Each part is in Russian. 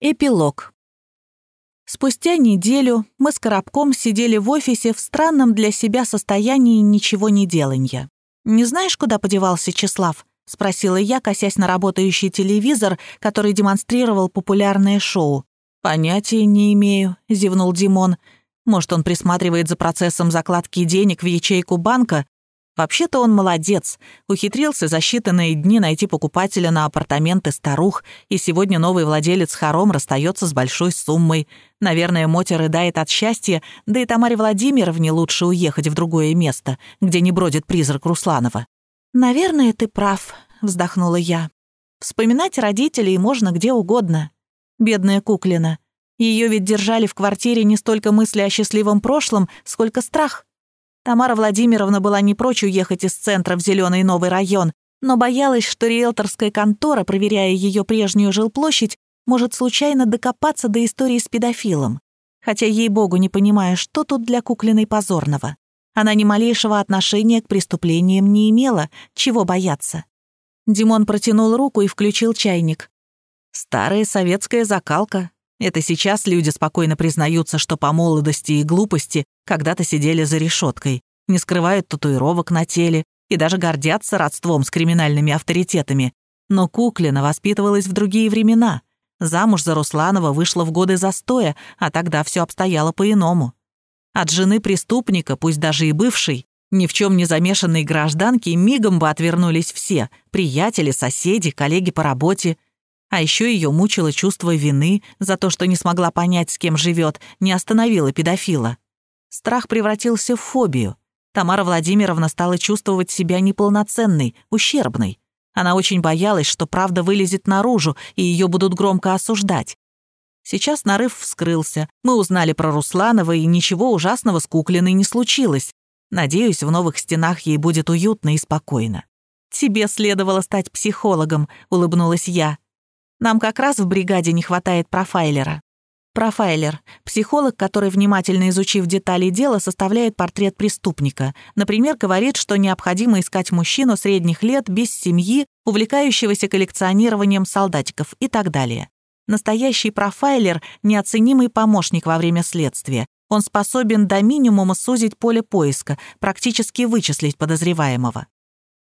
Эпилог. Спустя неделю мы с Коробком сидели в офисе в странном для себя состоянии ничего не деланья. «Не знаешь, куда подевался Числав?» — спросила я, косясь на работающий телевизор, который демонстрировал популярное шоу. «Понятия не имею», — зевнул Димон. «Может, он присматривает за процессом закладки денег в ячейку банка, Вообще-то он молодец, ухитрился за считанные дни найти покупателя на апартаменты старух, и сегодня новый владелец хором расстается с большой суммой. Наверное, Мотя рыдает от счастья, да и Тамаре Владимировне лучше уехать в другое место, где не бродит призрак Русланова. «Наверное, ты прав», — вздохнула я. «Вспоминать родителей можно где угодно. Бедная Куклина. Ее ведь держали в квартире не столько мысли о счастливом прошлом, сколько страх. Тамара Владимировна была не прочь уехать из центра в зеленый новый район, но боялась, что риэлторская контора, проверяя ее прежнюю жилплощадь, может случайно докопаться до истории с педофилом. Хотя, ей-богу, не понимая, что тут для куклиной позорного. Она ни малейшего отношения к преступлениям не имела, чего бояться. Димон протянул руку и включил чайник. Старая советская закалка. Это сейчас люди спокойно признаются, что по молодости и глупости когда-то сидели за решеткой, не скрывают татуировок на теле и даже гордятся родством с криминальными авторитетами. Но Куклина воспитывалась в другие времена. Замуж за Русланова вышла в годы застоя, а тогда все обстояло по-иному. От жены преступника, пусть даже и бывшей, ни в чем не замешанной гражданки, мигом бы отвернулись все – приятели, соседи, коллеги по работе – а еще ее мучило чувство вины за то, что не смогла понять, с кем живет, не остановила педофила. Страх превратился в фобию. Тамара Владимировна стала чувствовать себя неполноценной, ущербной. Она очень боялась, что правда вылезет наружу, и ее будут громко осуждать. Сейчас нарыв вскрылся. Мы узнали про Русланова, и ничего ужасного с Куклиной не случилось. Надеюсь, в новых стенах ей будет уютно и спокойно. «Тебе следовало стать психологом», — улыбнулась я. Нам как раз в бригаде не хватает профайлера. Профайлер – психолог, который, внимательно изучив детали дела, составляет портрет преступника. Например, говорит, что необходимо искать мужчину средних лет, без семьи, увлекающегося коллекционированием солдатиков и так далее. Настоящий профайлер – неоценимый помощник во время следствия. Он способен до минимума сузить поле поиска, практически вычислить подозреваемого.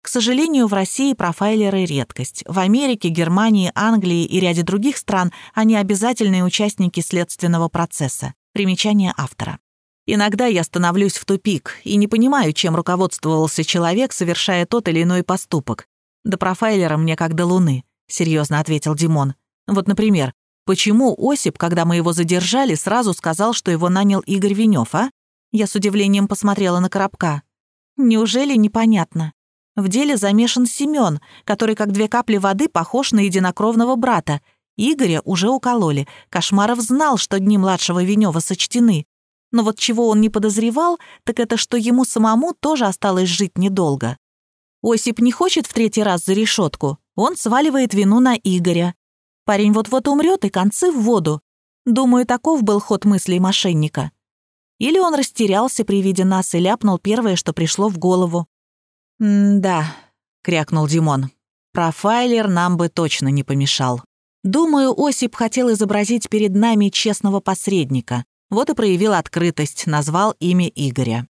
К сожалению, в России профайлеры — редкость. В Америке, Германии, Англии и ряде других стран они обязательные участники следственного процесса. Примечание автора. Иногда я становлюсь в тупик и не понимаю, чем руководствовался человек, совершая тот или иной поступок. «До профайлера мне как до луны», — серьезно ответил Димон. «Вот, например, почему Осип, когда мы его задержали, сразу сказал, что его нанял Игорь Венёв, а?» Я с удивлением посмотрела на Коробка. «Неужели непонятно?» В деле замешан Семён, который как две капли воды похож на единокровного брата. Игоря уже укололи. Кошмаров знал, что дни младшего Венева сочтены. Но вот чего он не подозревал, так это что ему самому тоже осталось жить недолго. Осип не хочет в третий раз за решетку. Он сваливает вину на Игоря. Парень вот-вот умрет и концы в воду. Думаю, таков был ход мыслей мошенника. Или он растерялся при виде нас и ляпнул первое, что пришло в голову. «Да», — крякнул Димон. «Профайлер нам бы точно не помешал. Думаю, Осип хотел изобразить перед нами честного посредника. Вот и проявил открытость, назвал имя Игоря.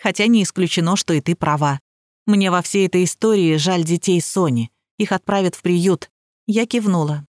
Хотя не исключено, что и ты права. Мне во всей этой истории жаль детей Сони. Их отправят в приют. Я кивнула.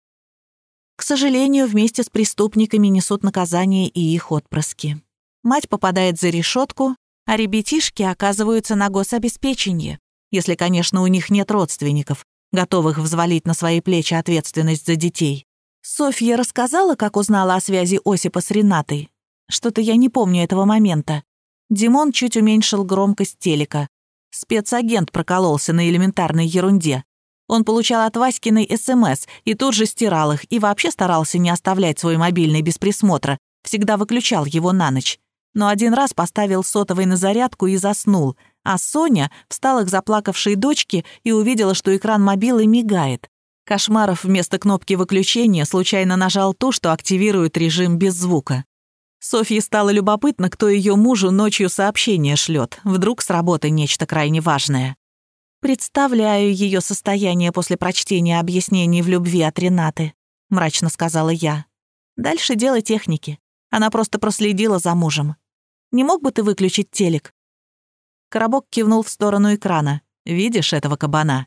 К сожалению, вместе с преступниками несут наказание и их отпрыски. Мать попадает за решетку, а ребятишки оказываются на гособеспечении если, конечно, у них нет родственников, готовых взвалить на свои плечи ответственность за детей. Софья рассказала, как узнала о связи Осипа с Ренатой. Что-то я не помню этого момента. Димон чуть уменьшил громкость телека. Спецагент прокололся на элементарной ерунде. Он получал от Васькиной СМС и тут же стирал их, и вообще старался не оставлять свой мобильный без присмотра, всегда выключал его на ночь. Но один раз поставил сотовый на зарядку и заснул — а Соня встала к заплакавшей дочке и увидела, что экран мобилы мигает. Кошмаров вместо кнопки выключения случайно нажал ту, что активирует режим без звука. Софье стало любопытно, кто ее мужу ночью сообщение шлет. Вдруг с работы нечто крайне важное. «Представляю ее состояние после прочтения объяснений в любви от Ренаты», — мрачно сказала я. Дальше дело техники. Она просто проследила за мужем. Не мог бы ты выключить телек?» Коробок кивнул в сторону экрана. «Видишь этого кабана?»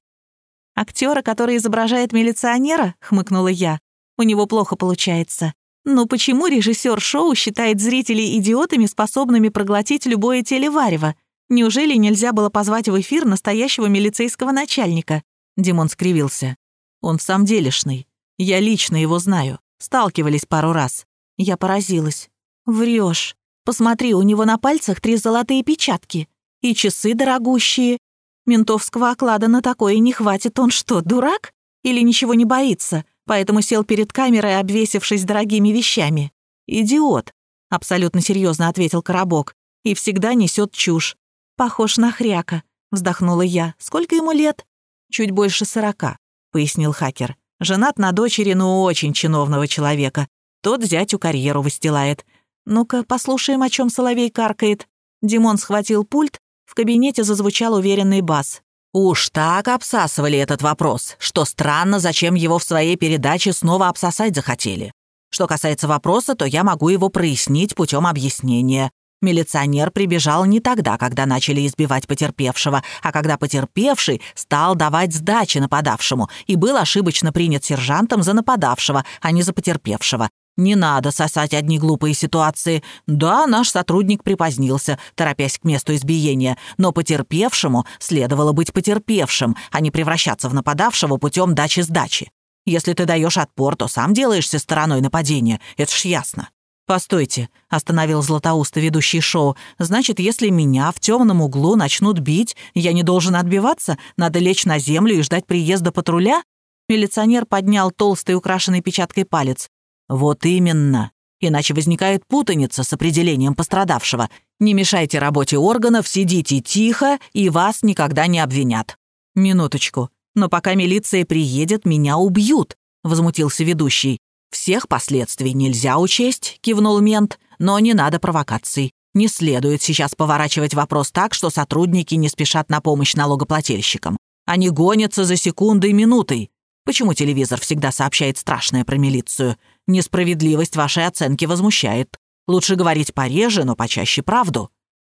«Актера, который изображает милиционера?» — хмыкнула я. «У него плохо получается. Но почему режиссер шоу считает зрителей идиотами, способными проглотить любое телеварево? Неужели нельзя было позвать в эфир настоящего милицейского начальника?» Димон скривился. «Он в самом делешный. Я лично его знаю. Сталкивались пару раз. Я поразилась. Врешь. Посмотри, у него на пальцах три золотые печатки. И часы дорогущие. Ментовского оклада на такое не хватит. Он что, дурак? Или ничего не боится, поэтому сел перед камерой, обвесившись дорогими вещами? Идиот, абсолютно серьезно ответил Коробок. И всегда несет чушь. Похож на хряка, вздохнула я. Сколько ему лет? Чуть больше сорока, пояснил хакер. Женат на дочери, ну, очень чиновного человека. Тот зятю карьеру выстилает. Ну-ка, послушаем, о чем Соловей каркает. Димон схватил пульт, в кабинете зазвучал уверенный бас. Уж так обсасывали этот вопрос, что странно, зачем его в своей передаче снова обсосать захотели. Что касается вопроса, то я могу его прояснить путем объяснения. Милиционер прибежал не тогда, когда начали избивать потерпевшего, а когда потерпевший стал давать сдачи нападавшему и был ошибочно принят сержантом за нападавшего, а не за потерпевшего. Не надо сосать одни глупые ситуации. Да, наш сотрудник припозднился, торопясь к месту избиения, но потерпевшему следовало быть потерпевшим, а не превращаться в нападавшего путем дачи-сдачи. Если ты даешь отпор, то сам делаешься стороной нападения, это ж ясно. «Постойте», — остановил Златоуста ведущий шоу. «Значит, если меня в темном углу начнут бить, я не должен отбиваться? Надо лечь на землю и ждать приезда патруля?» Милиционер поднял толстый украшенный печаткой палец. «Вот именно. Иначе возникает путаница с определением пострадавшего. Не мешайте работе органов, сидите тихо, и вас никогда не обвинят». «Минуточку. Но пока милиция приедет, меня убьют», — возмутился ведущий. «Всех последствий нельзя учесть», — кивнул мент, «но не надо провокаций. Не следует сейчас поворачивать вопрос так, что сотрудники не спешат на помощь налогоплательщикам. Они гонятся за секундой и минутой. Почему телевизор всегда сообщает страшное про милицию? Несправедливость вашей оценки возмущает. Лучше говорить пореже, но почаще правду.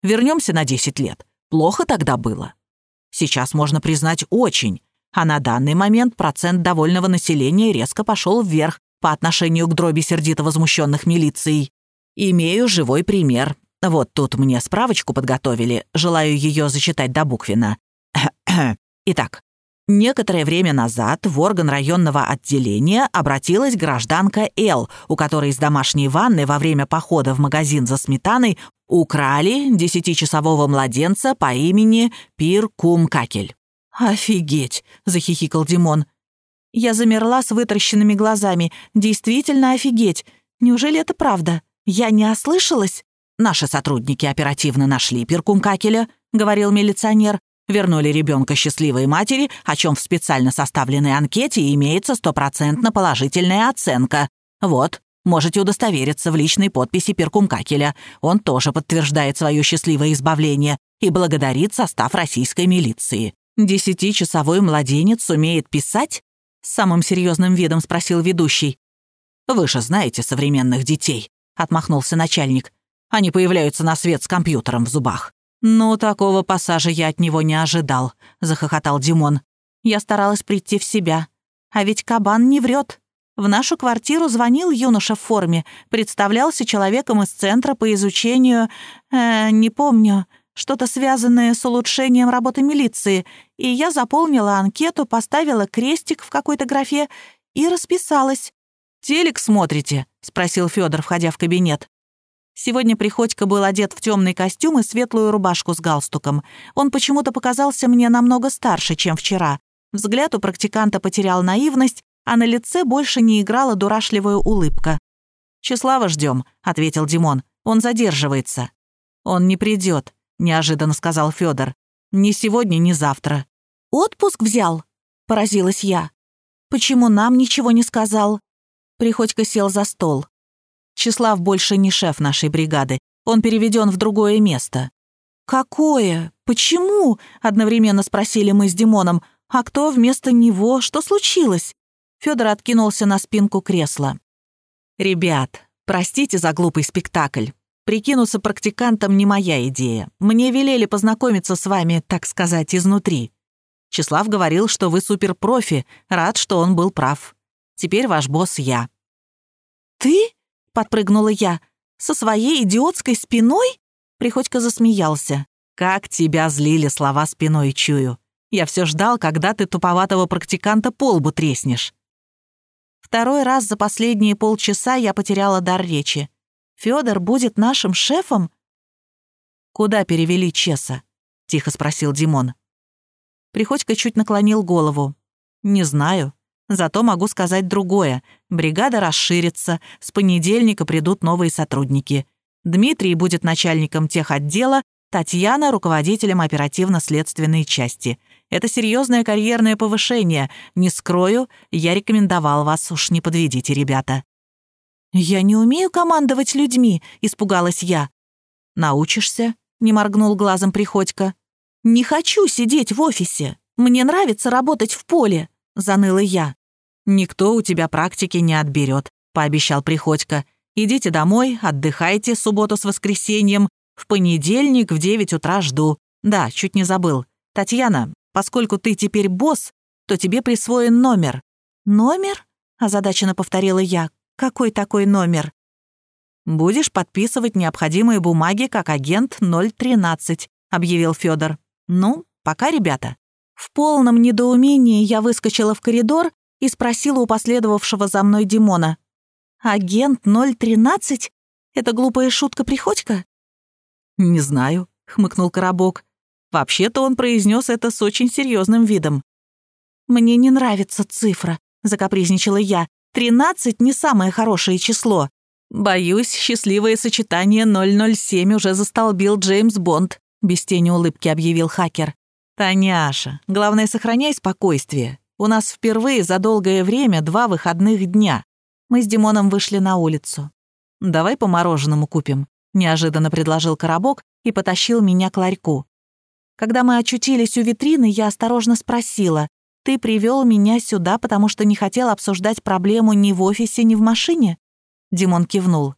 Вернемся на 10 лет. Плохо тогда было. Сейчас можно признать очень. А на данный момент процент довольного населения резко пошел вверх, по отношению к дроби сердито возмущенных милицией. Имею живой пример. Вот тут мне справочку подготовили, желаю ее зачитать до буквина. Итак, Некоторое время назад в орган районного отделения обратилась гражданка Л, у которой из домашней ванны во время похода в магазин за сметаной украли десятичасового младенца по имени Пир Кум. «Офигеть!» — захихикал Димон. Я замерла с вытаращенными глазами. Действительно офигеть. Неужели это правда? Я не ослышалась? Наши сотрудники оперативно нашли перкум Какеля, говорил милиционер. Вернули ребенка счастливой матери, о чем в специально составленной анкете имеется стопроцентно положительная оценка. Вот, можете удостовериться в личной подписи Перкумкакеля. Он тоже подтверждает свое счастливое избавление и благодарит состав российской милиции. Десятичасовой младенец умеет писать? С самым серьезным видом спросил ведущий. «Вы же знаете современных детей», — отмахнулся начальник. «Они появляются на свет с компьютером в зубах». «Ну, такого пассажа я от него не ожидал», — захохотал Димон. Я старалась прийти в себя. А ведь кабан не врет. В нашу квартиру звонил юноша в форме, представлялся человеком из центра по изучению... Э, не помню, что-то связанное с улучшением работы милиции, и я заполнила анкету, поставила крестик в какой-то графе и расписалась. «Телек смотрите?» — спросил Федор, входя в кабинет. Сегодня Приходько был одет в темный костюм и светлую рубашку с галстуком. Он почему-то показался мне намного старше, чем вчера. Взгляд у практиканта потерял наивность, а на лице больше не играла дурашливая улыбка. «Числава ждем», — ответил Димон. «Он задерживается». «Он не придет. — неожиданно сказал Федор. «Ни сегодня, ни завтра». «Отпуск взял?» — поразилась я. «Почему нам ничего не сказал?» Приходько сел за стол. Числав больше не шеф нашей бригады. Он переведен в другое место. «Какое? Почему?» — одновременно спросили мы с Димоном. «А кто вместо него? Что случилось?» Федор откинулся на спинку кресла. «Ребят, простите за глупый спектакль. Прикинуться практикантом не моя идея. Мне велели познакомиться с вами, так сказать, изнутри. Числав говорил, что вы суперпрофи, рад, что он был прав. Теперь ваш босс я». Подпрыгнула я. «Со своей идиотской спиной?» Приходько засмеялся. «Как тебя злили слова спиной чую. Я все ждал, когда ты туповатого практиканта по лбу треснешь». Второй раз за последние полчаса я потеряла дар речи. Федор будет нашим шефом?» «Куда перевели Чеса?» — тихо спросил Димон. Приходько чуть наклонил голову. «Не знаю. Зато могу сказать другое. Бригада расширится, с понедельника придут новые сотрудники. Дмитрий будет начальником тех отдела, Татьяна — руководителем оперативно-следственной части. Это серьезное карьерное повышение. Не скрою, я рекомендовал вас, уж не подведите, ребята». «Я не умею командовать людьми», — испугалась я. «Научишься?» — не моргнул глазом Приходько. «Не хочу сидеть в офисе. Мне нравится работать в поле», — заныла я. «Никто у тебя практики не отберет», — пообещал Приходько. «Идите домой, отдыхайте субботу с воскресеньем. В понедельник в 9 утра жду. Да, чуть не забыл. Татьяна, поскольку ты теперь босс, то тебе присвоен номер». «Номер?» — озадаченно повторила я. «Какой такой номер?» «Будешь подписывать необходимые бумаги как агент 013», — объявил Федор. «Ну, пока, ребята». В полном недоумении я выскочила в коридор и спросила у последовавшего за мной Димона. «Агент 013? Это глупая шутка Приходько?» «Не знаю», — хмыкнул Коробок. Вообще-то он произнес это с очень серьезным видом. «Мне не нравится цифра», — закапризничала я. «Тринадцать — не самое хорошее число». «Боюсь, счастливое сочетание 007 уже застолбил Джеймс Бонд», — без тени улыбки объявил хакер. «Таняша, главное, сохраняй спокойствие. У нас впервые за долгое время два выходных дня. Мы с Димоном вышли на улицу. Давай по мороженому купим», — неожиданно предложил Коробок и потащил меня к ларьку. Когда мы очутились у витрины, я осторожно спросила, «Ты привел меня сюда, потому что не хотел обсуждать проблему ни в офисе, ни в машине?» Димон кивнул.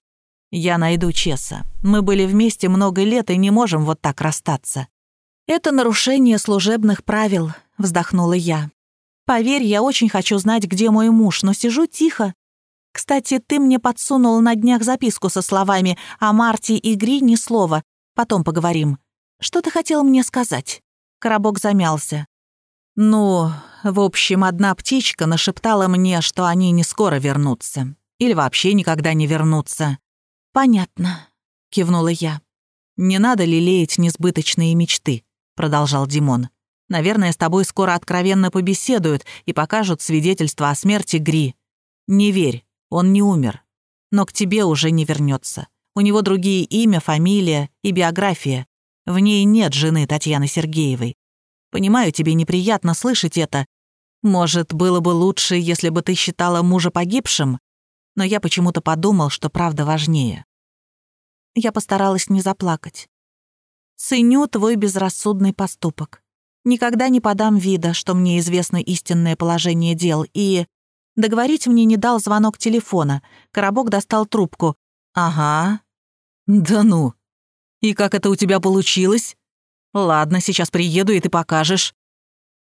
«Я найду Чеса. Мы были вместе много лет и не можем вот так расстаться». «Это нарушение служебных правил», — вздохнула я. Поверь, я очень хочу знать, где мой муж, но сижу тихо. Кстати, ты мне подсунул на днях записку со словами «О Марте и Гри ни слова. Потом поговорим». Что ты хотел мне сказать?» Коробок замялся. «Ну, в общем, одна птичка нашептала мне, что они не скоро вернутся. Или вообще никогда не вернутся». «Понятно», — кивнула я. «Не надо лелеять несбыточные мечты», — продолжал Димон. Наверное, с тобой скоро откровенно побеседуют и покажут свидетельство о смерти Гри. Не верь, он не умер. Но к тебе уже не вернется. У него другие имя, фамилия и биография. В ней нет жены Татьяны Сергеевой. Понимаю, тебе неприятно слышать это. Может, было бы лучше, если бы ты считала мужа погибшим, но я почему-то подумал, что правда важнее. Я постаралась не заплакать. Ценю твой безрассудный поступок. Никогда не подам вида, что мне известно истинное положение дел, и... Договорить мне не дал звонок телефона. Коробок достал трубку. «Ага». «Да ну! И как это у тебя получилось?» «Ладно, сейчас приеду, и ты покажешь».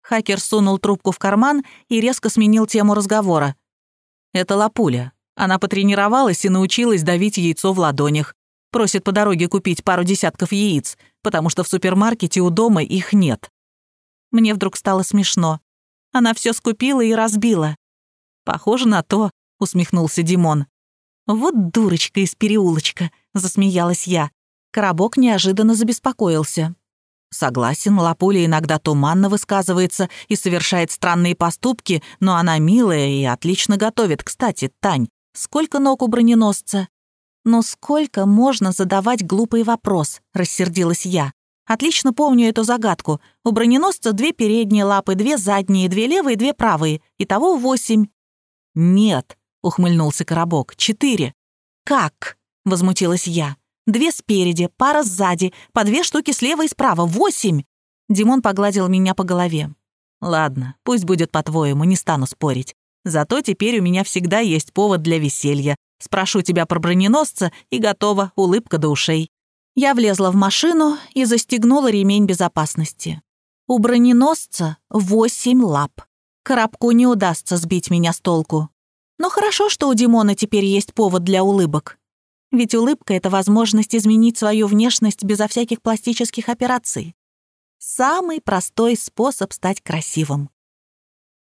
Хакер сунул трубку в карман и резко сменил тему разговора. «Это Лапуля. Она потренировалась и научилась давить яйцо в ладонях. Просит по дороге купить пару десятков яиц, потому что в супермаркете у дома их нет. Мне вдруг стало смешно. Она все скупила и разбила. «Похоже на то», — усмехнулся Димон. «Вот дурочка из переулочка», — засмеялась я. Коробок неожиданно забеспокоился. Согласен, Лапуля иногда туманно высказывается и совершает странные поступки, но она милая и отлично готовит. Кстати, Тань, сколько ног у броненосца? «Но сколько можно задавать глупый вопрос?» — рассердилась я. Отлично помню эту загадку. У броненосца две передние лапы, две задние, две левые, две правые. Итого восемь. «Нет», — ухмыльнулся Коробок, — «четыре». «Как?» — возмутилась я. «Две спереди, пара сзади, по две штуки слева и справа. Восемь!» Димон погладил меня по голове. «Ладно, пусть будет по-твоему, не стану спорить. Зато теперь у меня всегда есть повод для веселья. Спрошу тебя про броненосца, и готова, улыбка до ушей». Я влезла в машину и застегнула ремень безопасности. У броненосца восемь лап. Коробку не удастся сбить меня с толку. Но хорошо, что у Димона теперь есть повод для улыбок. Ведь улыбка — это возможность изменить свою внешность безо всяких пластических операций. Самый простой способ стать красивым.